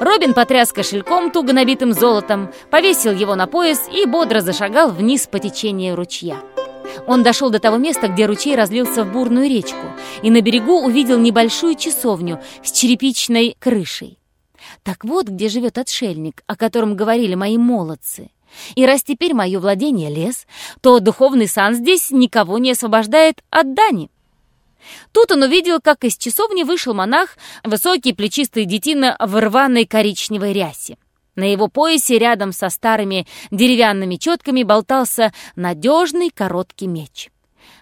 Робин потряс кошельком, туго набитым золотом, повесил его на пояс и бодро зашагал вниз по течению ручья. Он дошел до того места, где ручей разлился в бурную речку, и на берегу увидел небольшую часовню с черепичной крышей. Так вот, где живет отшельник, о котором говорили мои молодцы. И раз теперь мое владение лес, то духовный сан здесь никого не освобождает от дани. Тут он увидел, как из часовни вышел монах, высокий плечистый детина в рваной коричневой рясе. На его поясе рядом со старыми деревянными четками болтался надежный короткий меч.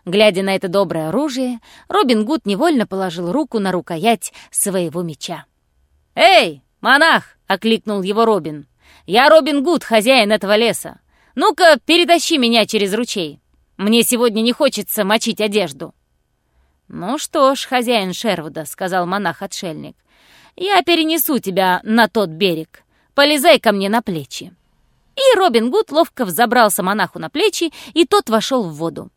Глядя на это доброе оружие, Робин Гуд невольно положил руку на рукоять своего меча. «Эй, монах!» — окликнул его Робин. «Я Робин Гуд, хозяин этого леса. Ну-ка, перетащи меня через ручей. Мне сегодня не хочется мочить одежду». «Ну что ж, хозяин Шервуда», — сказал монах-отшельник, — «я перенесу тебя на тот берег. Полезай ко мне на плечи». И Робин Гуд ловко взобрался монаху на плечи, и тот вошел в воду.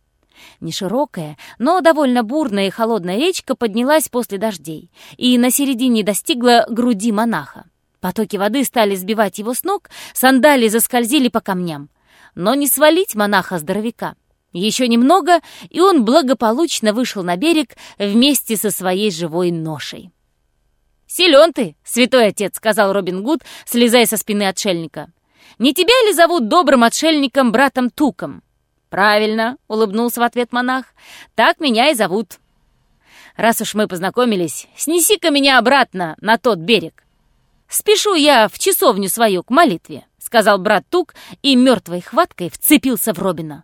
Неширокая, но довольно бурная и холодная речка поднялась после дождей и на середине достигла груди монаха. Потоки воды стали сбивать его с ног, сандали заскользили по камням. Но не свалить монаха-здоровяка. Еще немного, и он благополучно вышел на берег вместе со своей живой ношей. «Силен ты, святой отец», — сказал Робин Гуд, слезая со спины отшельника. «Не тебя ли зовут добрым отшельником братом Туком?» «Правильно», — улыбнулся в ответ монах. «Так меня и зовут». «Раз уж мы познакомились, снеси-ка меня обратно на тот берег. Спешу я в часовню свою к молитве», — сказал брат Тук и мертвой хваткой вцепился в Робина.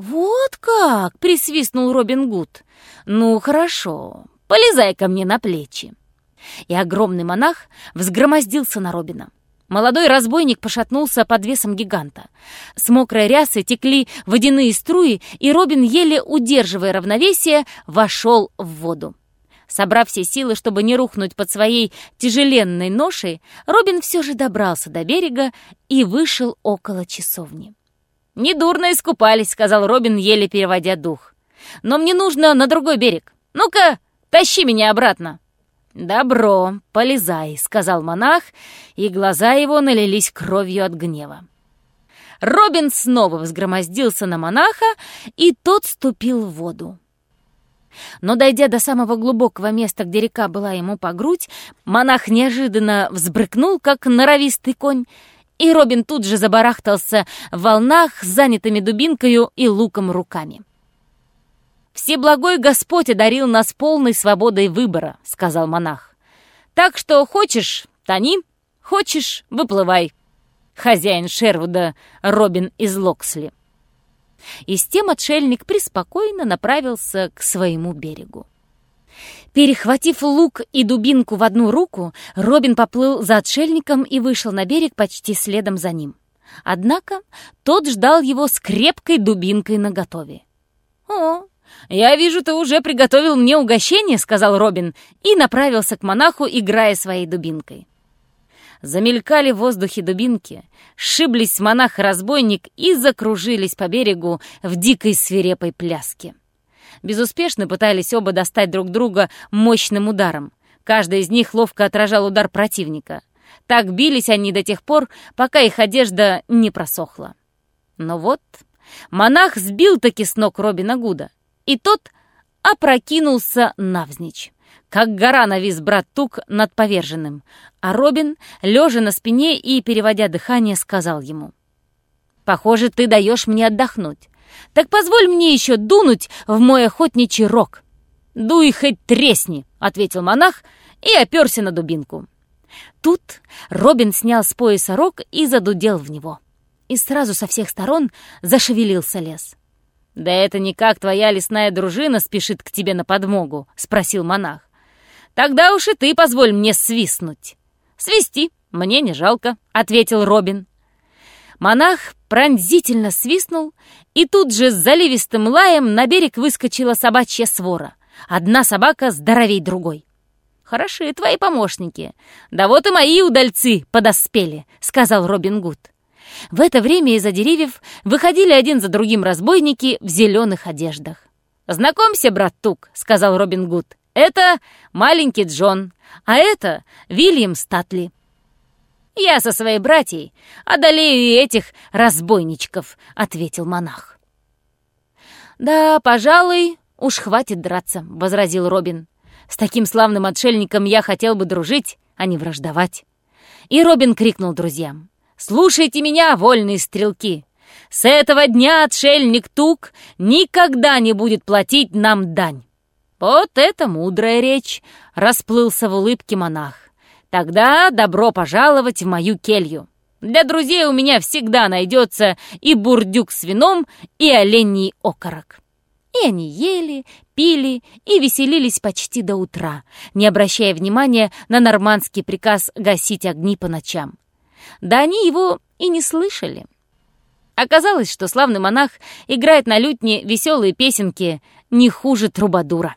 «Вот как!» — присвистнул Робин Гуд. «Ну, хорошо, полезай ко мне на плечи». И огромный монах взгромоздился на Робина. Молодой разбойник пошатнулся под весом гиганта. С мокрой рясы текли водяные струи, и Робин, еле удерживая равновесие, вошел в воду. Собрав все силы, чтобы не рухнуть под своей тяжеленной ношей, Робин все же добрался до берега и вышел около часовни. «Недурно искупались», — сказал Робин, еле переводя дух. «Но мне нужно на другой берег. Ну-ка, тащи меня обратно». «Добро, полезай», — сказал монах, и глаза его налились кровью от гнева. Робин снова взгромоздился на монаха, и тот ступил в воду. Но, дойдя до самого глубокого места, где река была ему по грудь, монах неожиданно взбрыкнул, как норовистый конь, и Робин тут же забарахтался в волнах занятыми дубинкою и луком руками. «Всеблагой Господь одарил нас полной свободой выбора», — сказал монах. «Так что хочешь — тони, хочешь — выплывай». Хозяин Шервуда Робин из Локсли. И с тем отшельник преспокойно направился к своему берегу. Перехватив лук и дубинку в одну руку, Робин поплыл за отшельником и вышел на берег почти следом за ним. Однако тот ждал его с крепкой дубинкой наготове. «О, я вижу, ты уже приготовил мне угощение», — сказал Робин, и направился к монаху, играя своей дубинкой. Замелькали в воздухе дубинки, сшиблись монах и разбойник и закружились по берегу в дикой свирепой пляске. Безуспешно пытались оба достать друг друга мощным ударом. Каждый из них ловко отражал удар противника. Так бились они до тех пор, пока их одежда не просохла. Но вот монах сбил-таки с ног Робина Гуда, и тот опрокинулся навзничь. Как гора навис брат Тук над поверженным, а Робин, лежа на спине и переводя дыхание, сказал ему, «Похоже, ты даешь мне отдохнуть. Так позволь мне еще дунуть в мой охотничий рог». «Дуй хоть тресни», — ответил монах и оперся на дубинку. Тут Робин снял с пояса рог и задудел в него. И сразу со всех сторон зашевелился лес. «Да это никак твоя лесная дружина спешит к тебе на подмогу», — спросил монах. «Тогда уж и ты позволь мне свистнуть». «Свисти, мне не жалко», — ответил Робин. Монах пронзительно свистнул, и тут же с заливистым лаем на берег выскочила собачья свора. Одна собака здоровей другой. «Хороши твои помощники. Да вот и мои удальцы подоспели», — сказал Робин Гуд. В это время из-за деревьев выходили один за другим разбойники в зеленых одеждах. «Знакомься, брат Тук», — сказал Робин Гуд. «Это маленький Джон, а это Вильям Статли». Я со своей братьей одолею и этих разбойничков», — ответил монах. «Да, пожалуй, уж хватит драться», — возразил Робин. «С таким славным отшельником я хотел бы дружить, а не враждовать». И Робин крикнул друзьям. «Слушайте меня, вольные стрелки! С этого дня отшельник Тук никогда не будет платить нам дань!» «Вот это мудрая речь!» — расплылся в улыбке монах. «Тогда добро пожаловать в мою келью. Для друзей у меня всегда найдется и бурдюк с вином, и оленей окорок». И они ели, пили и веселились почти до утра, не обращая внимания на нормандский приказ гасить огни по ночам. Да они его и не слышали. Оказалось, что славный монах играет на лютне веселые песенки не хуже трубадура.